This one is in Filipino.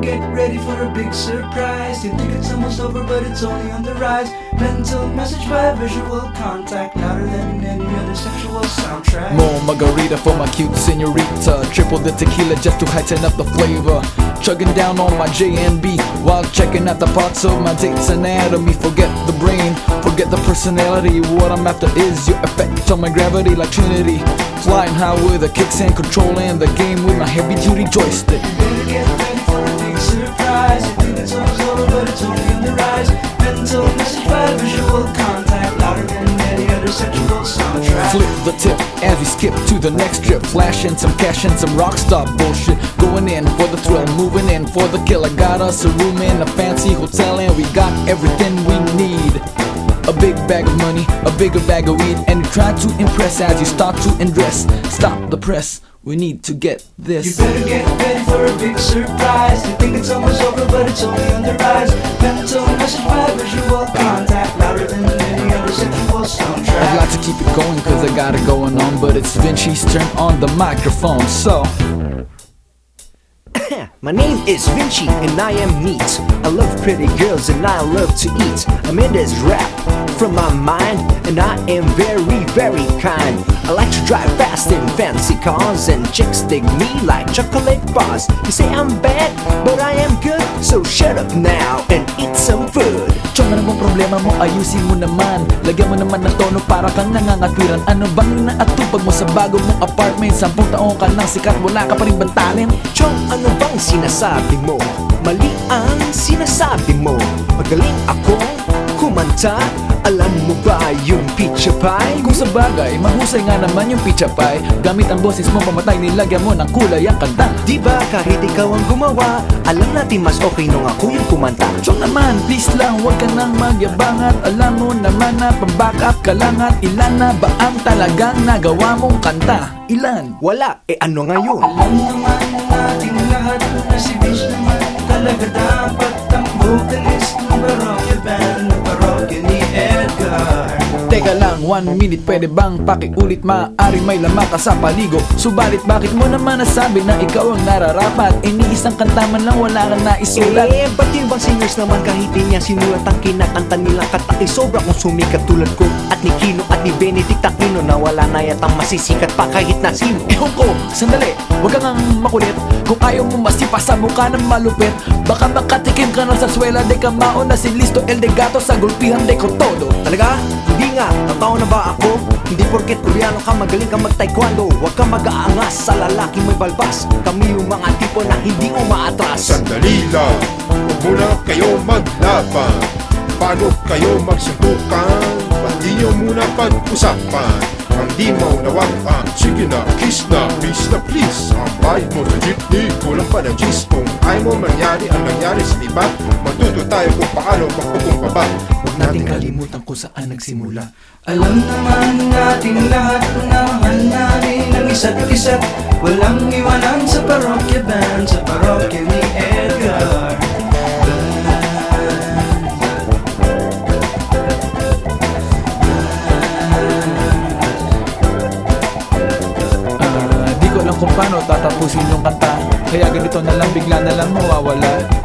get ready for a big surprise. You think it's almost over, but it's only on the rise. Mental message by visual contact, louder than any other sexual soundtrack. More margarita for my cute senorita. Triple the tequila just to heighten up the flavor. Chugging down on my JNB while checking out the parts of my date's anatomy. Forget the brain, forget the personality. What I'm after is your effect on my gravity like Trinity. Flying high with the kicks and controlling the game with my heavy duty joystick. You think it's but it's only on the rise. Mental message by visual contact, louder than any other sexual soundtrack. Flip the tip as we skip to the next trip. Flashing some cash and some rockstar bullshit. Going in for the thrill, moving in for the kill. I got us a room in a fancy hotel and we got everything we need. A big bag of money, a bigger bag of weed, and you try to impress as you start to undress. Stop the press, we need to get this. You better get ready for a big surprise. You think it's almost over, but it's only on the rise. Mental message by visual contact, louder than any other I'd soundtrack. like to keep it going cause I got it going on, but it's Vinci's turn on the microphone. So, My name is Vinci and I am neat. I love pretty girls and I love to eat. I'm in this rap from my mind and I am very, very kind. I like to drive fast in fancy cars and chicks dig me like chocolate bars. You say I'm bad, but I am good. So shut up now and eat some food. Problema mo? Ayusin mo naman Lagyan mo naman ng tono para kang nangangatwiran Ano bang inaatupag mo sa bago mong apartment? Sampung taong ka nang sikat, wala ka pa rin bang talent? Chong, ano bang sinasabi mo? Mali ang sinasabi mo Magaling akong kumanta Alam mo ba yung pizza pie? Kung sa bagay, mahusay nga naman yung pizza pie Gamit ang boses mo pamatay, nilagyan mo ng kulay ang kanta Di ba kahit ikaw ang gumawa Alam natin mas okay nung ako yung kumanta Chong naman, please lang, huwag ka nang magyabang At alam mo naman na pambackup ka lang At ilan na ba ang talagang nagawa mong kanta? Ilan? Wala, eh ano ngayon? Alam naman ng ating lahat na si Vince naman talaga dapat ang vocalist ng Teka lang, one minute pwede bang pakiulit? Maaari may lama ka sa paligo. Subalit bakit mo naman nasabi na ikaw ang nararapat? E ni isang kanta man lang wala kang naisulat. Eh, ba't yung bang singers naman kahit di niya sinulat ang kinakanta nilang kanta sobra kong sumikat tulad ko At ni Kino at ni Benedict Aquino Na wala na yatang masisikat pa kahit na sino. Ewan ko, sandali, huwag kang makulit. Kung ayaw mo masipa sa mukha ng malupit Baka makatikim ka na sa swela De kamao na si Listo El de Gato sa gulpihan de Cortodo Talaga? Nga, totoo na ba ako? Hindi porket koreano ka, magaling ka mag-taekwondo. Huwag ka mag-aangas sa lalaki may balbas. Kami yung mga tipo na hindi umaatras. Sandali lang, huwag muna kayo maglaban. Paano kayo magsuntukan? Ba't di nyo muna pag-usapan? Ang di maunawaan, sige na, kiss na, peace na please. Ang bayad mo sa jeepney, kulang pa ng G's Kung ayaw mo mangyari ang nangyari sa iba Matuto tayo kung paano magpupumpaba nating kalimutan kung saan nagsimula. Alam naman ng ating lahat na mahal namin ang isa't isa't Walang iwanan sa parokya band, sa parokya ni Edgar. Ah, Di ko alam kung paano tatapusin yung kanta. Kaya ganito na lang bigla na lang mawawala